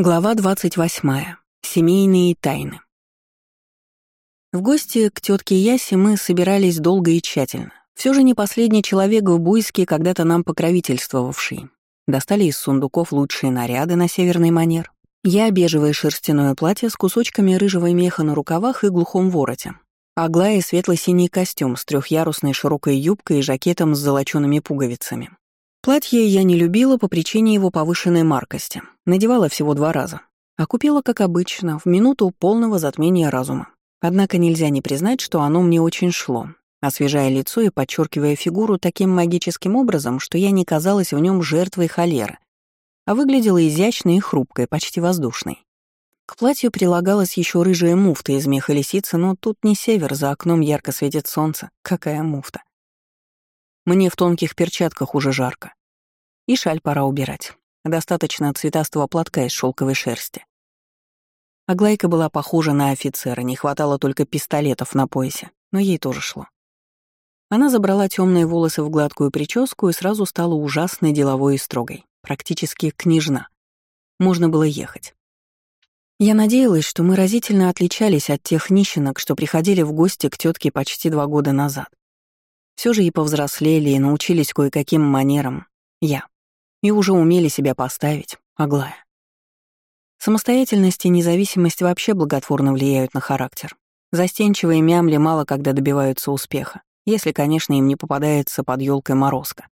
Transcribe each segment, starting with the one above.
Глава 28. Семейные тайны. В гости к тетке Ясе мы собирались долго и тщательно. Все же не последний человек в Буйске, когда-то нам покровительствовавший. Достали из сундуков лучшие наряды на северный манер. Я бежевое шерстяное платье с кусочками рыжего меха на рукавах и глухом вороте. Аглая светло-синий костюм с трехъярусной широкой юбкой и жакетом с золочеными пуговицами. Платье я не любила по причине его повышенной маркости. Надевала всего два раза. А купила, как обычно, в минуту полного затмения разума. Однако нельзя не признать, что оно мне очень шло, освежая лицо и подчеркивая фигуру таким магическим образом, что я не казалась в нем жертвой холеры, а выглядела изящной и хрупкой, почти воздушной. К платью прилагалась еще рыжая муфта из меха лисицы, но тут не север, за окном ярко светит солнце. Какая муфта? Мне в тонких перчатках уже жарко. И шаль пора убирать. Достаточно цветастого платка из шелковой шерсти. Аглайка была похожа на офицера, не хватало только пистолетов на поясе, но ей тоже шло. Она забрала темные волосы в гладкую прическу и сразу стала ужасной деловой и строгой, практически княжна. Можно было ехать. Я надеялась, что мы разительно отличались от тех нищенок, что приходили в гости к тетке почти два года назад. Все же и повзрослели, и научились кое-каким манерам. Я и уже умели себя поставить, Аглая. Самостоятельность и независимость вообще благотворно влияют на характер. Застенчивые мямли мало когда добиваются успеха, если, конечно, им не попадается под елкой морозка.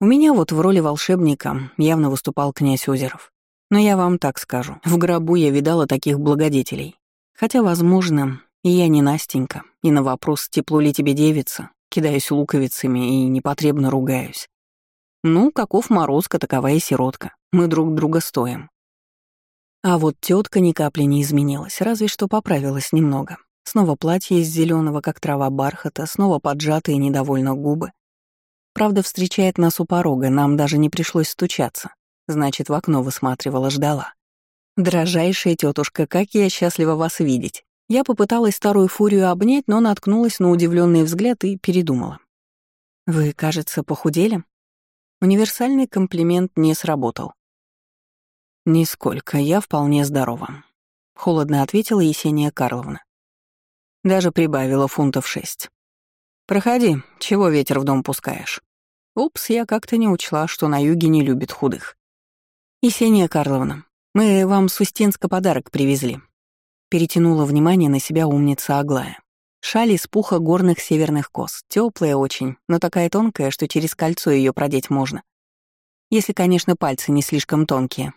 У меня вот в роли волшебника явно выступал князь Озеров. Но я вам так скажу, в гробу я видала таких благодетелей. Хотя, возможно, и я не Настенька, и на вопрос «тепло ли тебе девица?» кидаюсь луковицами и непотребно ругаюсь. Ну, каков морозка, такова и сиротка. Мы друг друга стоим. А вот тетка ни капли не изменилась, разве что поправилась немного. Снова платье из зеленого, как трава бархата, снова поджатые недовольно губы. Правда, встречает нас у порога, нам даже не пришлось стучаться. Значит, в окно высматривала, ждала. «Дорожайшая тетушка, как я счастлива вас видеть!» Я попыталась старую фурию обнять, но наткнулась на удивленный взгляд и передумала. «Вы, кажется, похудели?» Универсальный комплимент не сработал. «Нисколько, я вполне здорова», — холодно ответила Есения Карловна. Даже прибавила фунтов шесть. «Проходи, чего ветер в дом пускаешь?» Упс, я как-то не учла, что на юге не любит худых. «Есения Карловна, мы вам с Устинска подарок привезли». Перетянула внимание на себя умница Аглая. Шаль из пуха горных северных коз. Теплая очень, но такая тонкая, что через кольцо ее продеть можно. Если, конечно, пальцы не слишком тонкие.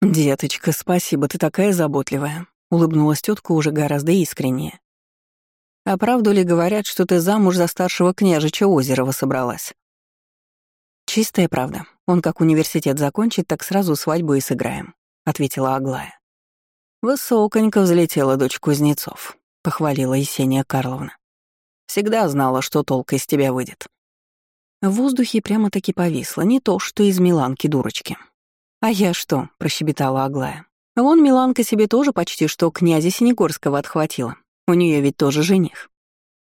«Деточка, спасибо, ты такая заботливая», — улыбнулась тетка уже гораздо искреннее. «А правду ли говорят, что ты замуж за старшего княжича Озерова собралась?» «Чистая правда. Он как университет закончит, так сразу свадьбу и сыграем», — ответила Аглая. Высоконько взлетела дочь кузнецов. — похвалила Есения Карловна. «Всегда знала, что толк из тебя выйдет». В воздухе прямо-таки повисло, не то, что из Миланки дурочки. «А я что?» — прощебетала Аглая. «Вон Миланка себе тоже почти что князя Синегорского отхватила. У нее ведь тоже жених».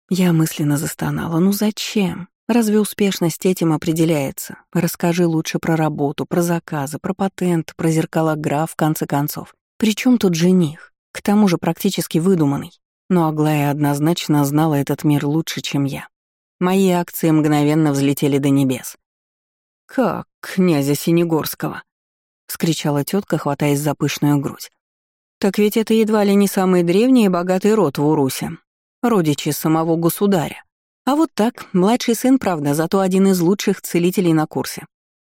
Я мысленно застонала. «Ну зачем? Разве успешность этим определяется? Расскажи лучше про работу, про заказы, про патент, про зеркала граф, в конце концов. Причем тут жених? К тому же практически выдуманный. Но Аглая однозначно знала этот мир лучше, чем я. Мои акции мгновенно взлетели до небес. «Как князя Синегорского?» — вскричала тетка, хватаясь за пышную грудь. «Так ведь это едва ли не самый древний и богатый род в Урусе. Родичи самого государя. А вот так, младший сын, правда, зато один из лучших целителей на курсе.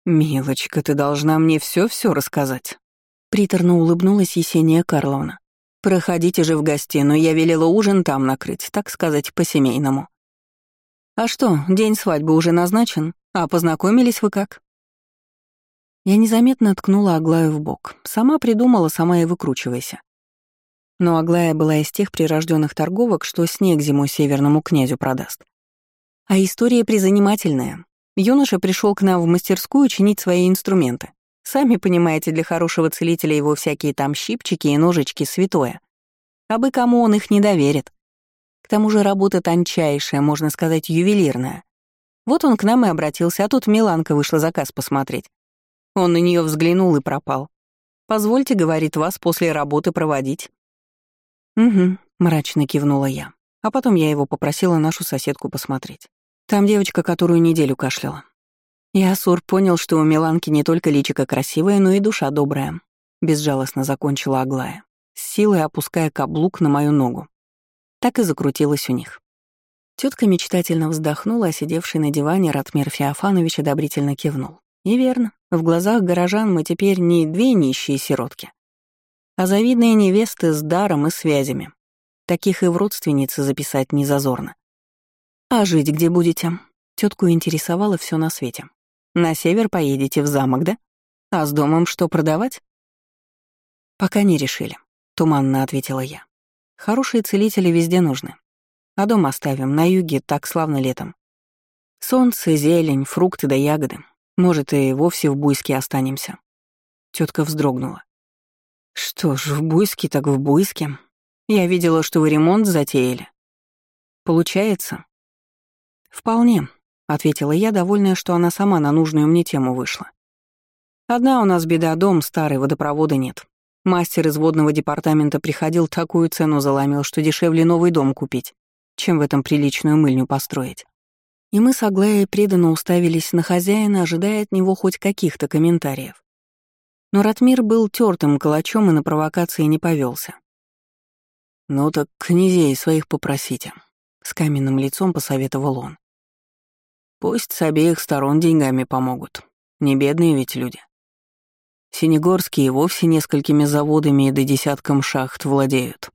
«Милочка, ты должна мне все-все рассказать», — приторно улыбнулась Есения Карловна. «Проходите же в гостиную, я велела ужин там накрыть, так сказать, по-семейному». «А что, день свадьбы уже назначен? А познакомились вы как?» Я незаметно ткнула Аглаю в бок. Сама придумала, сама и выкручивайся. Но Аглая была из тех прирожденных торговок, что снег зимой северному князю продаст. А история призанимательная. Юноша пришел к нам в мастерскую чинить свои инструменты. Сами понимаете, для хорошего целителя его всякие там щипчики и ножички святое. А бы кому он их не доверит. К тому же работа тончайшая, можно сказать, ювелирная. Вот он к нам и обратился, а тут Миланка вышла заказ посмотреть. Он на нее взглянул и пропал. Позвольте, говорит, вас после работы проводить». «Угу», — мрачно кивнула я. А потом я его попросила нашу соседку посмотреть. Там девочка, которую неделю кашляла. И Асур понял, что у Миланки не только личико красивое, но и душа добрая. Безжалостно закончила Аглая, с силой опуская каблук на мою ногу. Так и закрутилась у них. Тетка мечтательно вздохнула, а сидевший на диване Ратмир Феофанович одобрительно кивнул. И верно, в глазах горожан мы теперь не две нищие сиротки, а завидные невесты с даром и связями. Таких и в родственницы записать не зазорно. «А жить где будете?» Тетку интересовало все на свете. «На север поедете в замок, да? А с домом что продавать?» «Пока не решили», — туманно ответила я. «Хорошие целители везде нужны. А дом оставим, на юге так славно летом. Солнце, зелень, фрукты да ягоды. Может, и вовсе в Буйске останемся». Тетка вздрогнула. «Что ж, в Буйске так в Буйске. Я видела, что вы ремонт затеяли. Получается?» «Вполне», — ответила я, довольная, что она сама на нужную мне тему вышла. «Одна у нас беда, дом старый, водопровода нет. Мастер из водного департамента приходил, такую цену заломил, что дешевле новый дом купить, чем в этом приличную мыльню построить. И мы с Аглаей преданно уставились на хозяина, ожидая от него хоть каких-то комментариев. Но Ратмир был тертым калачом и на провокации не повелся. «Ну так князей своих попросите», — с каменным лицом посоветовал он. «Пусть с обеих сторон деньгами помогут. Не бедные ведь люди. Синегорские вовсе несколькими заводами и до десятком шахт владеют.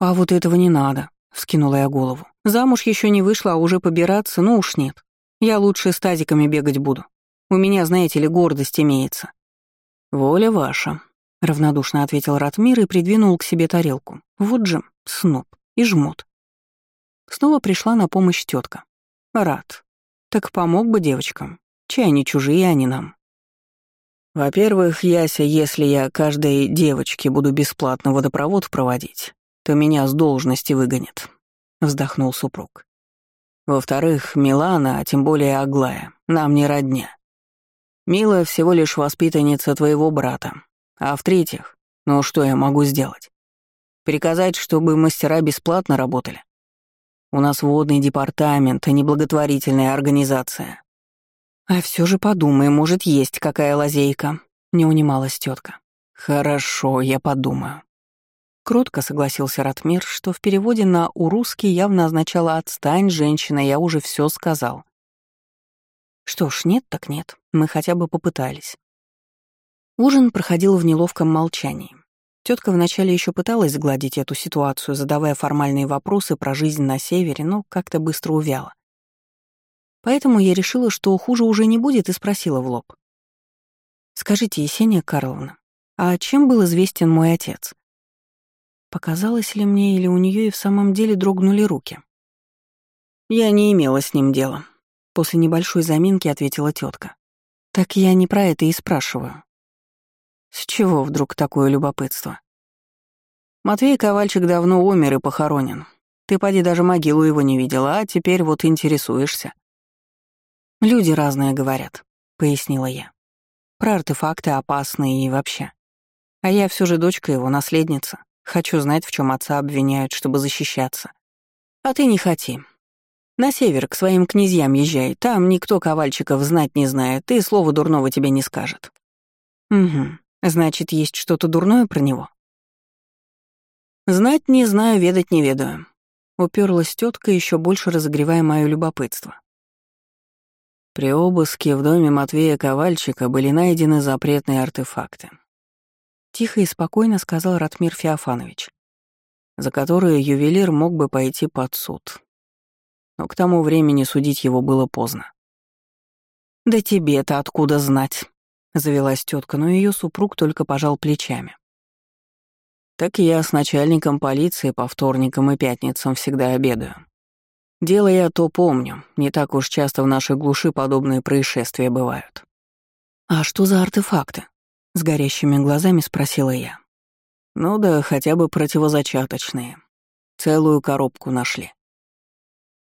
«А вот этого не надо», — вскинула я голову. «Замуж еще не вышла, а уже побираться, ну уж нет. Я лучше с тазиками бегать буду. У меня, знаете ли, гордость имеется». «Воля ваша», — равнодушно ответил Ратмир и придвинул к себе тарелку. «Вот же, сноб и жмут». Снова пришла на помощь тетка. «Рад. Так помог бы девочкам. Чай они чужие, а не нам». Во-первых, Яся, если я каждой девочке буду бесплатно водопровод проводить, то меня с должности выгонят», — вздохнул супруг. «Во-вторых, Милана, а тем более Аглая, нам не родня. Мила всего лишь воспитанница твоего брата. А в-третьих, ну что я могу сделать? Приказать, чтобы мастера бесплатно работали? У нас водный департамент, а не благотворительная организация. «А все же подумай, может, есть какая лазейка», — не унималась тетка. «Хорошо, я подумаю». Кротко согласился Ратмир, что в переводе на урусский явно означало «отстань, женщина, я уже все сказал». Что ж, нет так нет, мы хотя бы попытались. Ужин проходил в неловком молчании. Тетка вначале еще пыталась сгладить эту ситуацию, задавая формальные вопросы про жизнь на севере, но как-то быстро увяла. Поэтому я решила, что хуже уже не будет, и спросила в лоб. «Скажите, Есения Карловна, а чем был известен мой отец?» Показалось ли мне, или у нее и в самом деле дрогнули руки? «Я не имела с ним дела», — после небольшой заминки ответила тетка. «Так я не про это и спрашиваю». «С чего вдруг такое любопытство?» «Матвей Ковальчик давно умер и похоронен. Ты поди даже могилу его не видела, а теперь вот интересуешься». «Люди разные говорят», — пояснила я. «Про артефакты опасные и вообще. А я все же дочка его, наследница. Хочу знать, в чем отца обвиняют, чтобы защищаться. А ты не хоти. На север к своим князьям езжай, там никто ковальчиков знать не знает, и слова дурного тебе не скажет». «Угу, значит, есть что-то дурное про него?» «Знать не знаю, ведать не ведаю», — уперлась тетка, еще больше разогревая мое любопытство. При обыске в доме Матвея Ковальчика были найдены запретные артефакты. Тихо и спокойно сказал Ратмир Феофанович, за которые ювелир мог бы пойти под суд. Но к тому времени судить его было поздно. «Да тебе-то откуда знать?» — завелась тетка, но ее супруг только пожал плечами. «Так я с начальником полиции по вторникам и пятницам всегда обедаю. Дело я то помню, не так уж часто в нашей глуши подобные происшествия бывают. «А что за артефакты?» — с горящими глазами спросила я. «Ну да, хотя бы противозачаточные. Целую коробку нашли».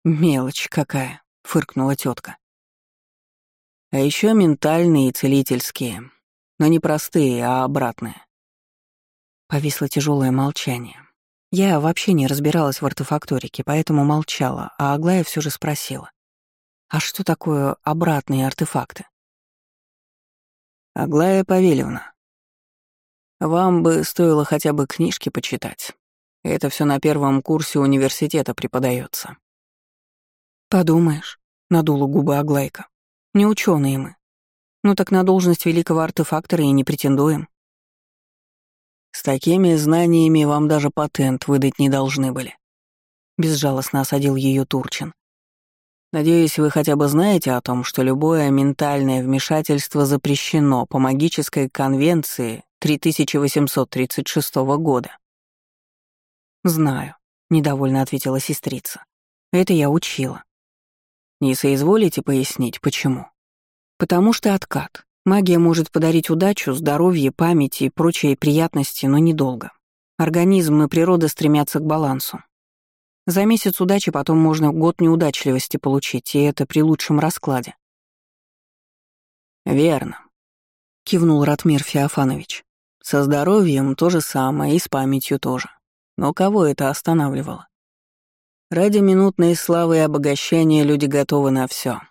«Мелочь какая», — фыркнула тетка. «А еще ментальные и целительские. но не простые, а обратные. Повисло тяжелое молчание. Я вообще не разбиралась в артефакторике, поэтому молчала, а Аглая все же спросила. «А что такое обратные артефакты?» «Аглая Павельевна, вам бы стоило хотя бы книжки почитать. Это все на первом курсе университета преподается. «Подумаешь», — надула губы Аглайка. «Не ученые мы. Ну так на должность великого артефактора и не претендуем». С такими знаниями вам даже патент выдать не должны были. Безжалостно осадил ее Турчин. Надеюсь, вы хотя бы знаете о том, что любое ментальное вмешательство запрещено по магической конвенции 3836 года. Знаю, недовольно ответила сестрица. Это я учила. Не соизволите пояснить, почему? Потому что откат. Магия может подарить удачу, здоровье, память и прочие приятности, но недолго. Организм и природа стремятся к балансу. За месяц удачи потом можно год неудачливости получить, и это при лучшем раскладе. «Верно», — кивнул Ратмир Феофанович. «Со здоровьем то же самое и с памятью тоже. Но кого это останавливало? Ради минутной славы и обогащения люди готовы на все.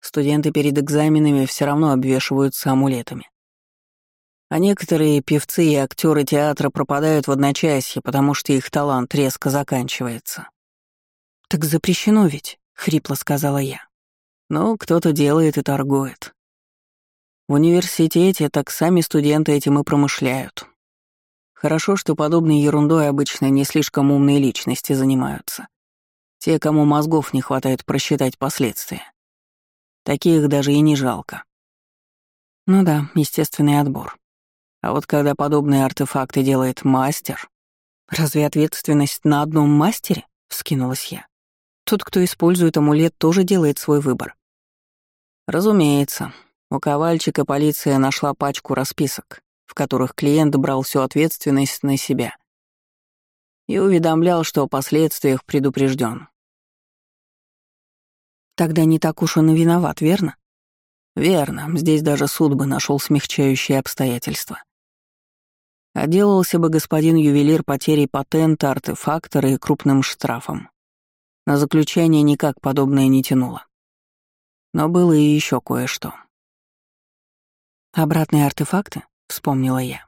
Студенты перед экзаменами все равно обвешиваются амулетами. А некоторые певцы и актеры театра пропадают в одночасье, потому что их талант резко заканчивается. «Так запрещено ведь», — хрипло сказала я. «Ну, кто-то делает и торгует. В университете так сами студенты этим и промышляют. Хорошо, что подобной ерундой обычно не слишком умные личности занимаются. Те, кому мозгов не хватает просчитать последствия. Таких даже и не жалко. Ну да, естественный отбор. А вот когда подобные артефакты делает мастер... Разве ответственность на одном мастере? Вскинулась я. Тот, кто использует амулет, тоже делает свой выбор. Разумеется. У ковальчика полиция нашла пачку расписок, в которых клиент брал всю ответственность на себя. И уведомлял, что о последствиях предупрежден. Тогда не так уж он и виноват, верно? Верно, здесь даже суд бы нашел смягчающие обстоятельства. Отделался бы господин ювелир потерей патента, артефактора и крупным штрафом. На заключение никак подобное не тянуло. Но было и еще кое-что. «Обратные артефакты?» — вспомнила я.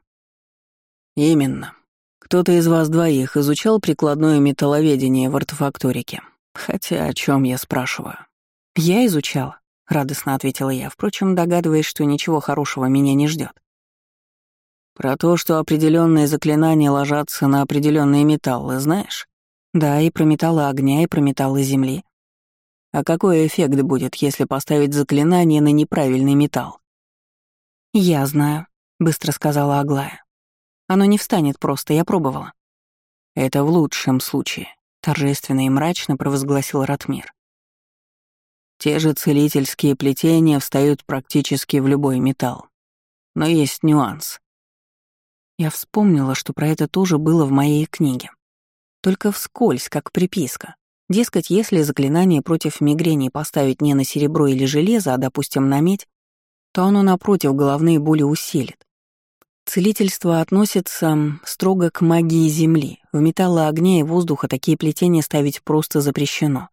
«Именно. Кто-то из вас двоих изучал прикладное металловедение в артефакторике. Хотя о чем я спрашиваю?» «Я изучала», — радостно ответила я, впрочем, догадываясь, что ничего хорошего меня не ждет. «Про то, что определенные заклинания ложатся на определенные металлы, знаешь?» «Да, и про металлы огня, и про металлы земли». «А какой эффект будет, если поставить заклинание на неправильный металл?» «Я знаю», — быстро сказала Аглая. «Оно не встанет просто, я пробовала». «Это в лучшем случае», — торжественно и мрачно провозгласил Ратмир. Те же целительские плетения встают практически в любой металл. Но есть нюанс. Я вспомнила, что про это тоже было в моей книге. Только вскользь, как приписка. Дескать, если заклинание против мигрени поставить не на серебро или железо, а, допустим, на медь, то оно, напротив, головные боли усилит. Целительство относится строго к магии Земли. В металлы огня и воздуха такие плетения ставить просто запрещено.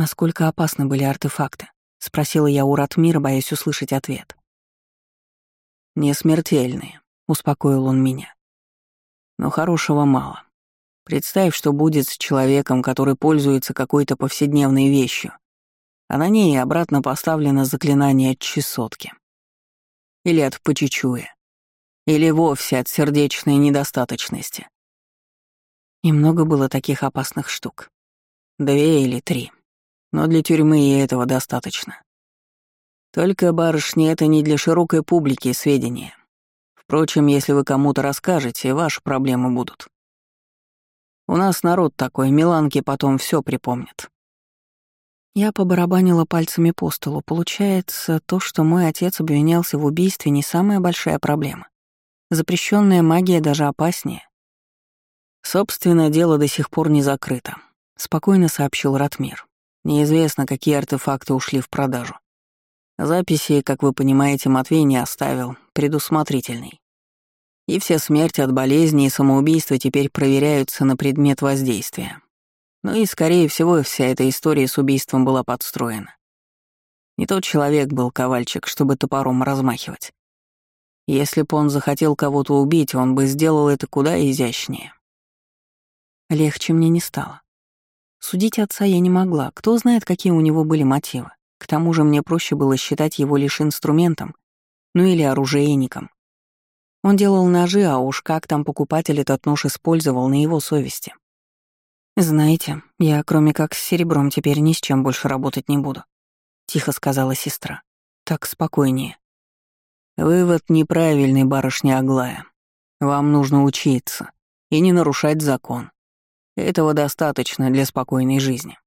«Насколько опасны были артефакты?» — спросила я у Ратмира, боясь услышать ответ. «Не смертельные», — успокоил он меня. «Но хорошего мало. Представь, что будет с человеком, который пользуется какой-то повседневной вещью, а на ней обратно поставлено заклинание от чесотки. Или от почечуя. Или вовсе от сердечной недостаточности. И много было таких опасных штук. Две или три но для тюрьмы и этого достаточно. Только, барышни, это не для широкой публики сведения. Впрочем, если вы кому-то расскажете, ваши проблемы будут. У нас народ такой, миланки потом все припомнят. Я побарабанила пальцами по столу. Получается, то, что мой отец обвинялся в убийстве, не самая большая проблема. Запрещенная магия даже опаснее. Собственно, дело до сих пор не закрыто, спокойно сообщил Ратмир. Неизвестно, какие артефакты ушли в продажу. Записи, как вы понимаете, Матвей не оставил, предусмотрительный. И все смерти от болезни и самоубийства теперь проверяются на предмет воздействия. Ну и, скорее всего, вся эта история с убийством была подстроена. Не тот человек был ковальчик, чтобы топором размахивать. Если бы он захотел кого-то убить, он бы сделал это куда изящнее. Легче мне не стало. Судить отца я не могла, кто знает, какие у него были мотивы. К тому же мне проще было считать его лишь инструментом, ну или оружейником. Он делал ножи, а уж как там покупатель этот нож использовал на его совести. «Знаете, я кроме как с серебром теперь ни с чем больше работать не буду», — тихо сказала сестра. «Так спокойнее». «Вывод неправильный, барышня Аглая. Вам нужно учиться и не нарушать закон. Этого достаточно для спокойной жизни».